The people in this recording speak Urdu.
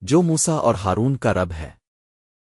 جو موسا اور ہارون کا رب ہے۔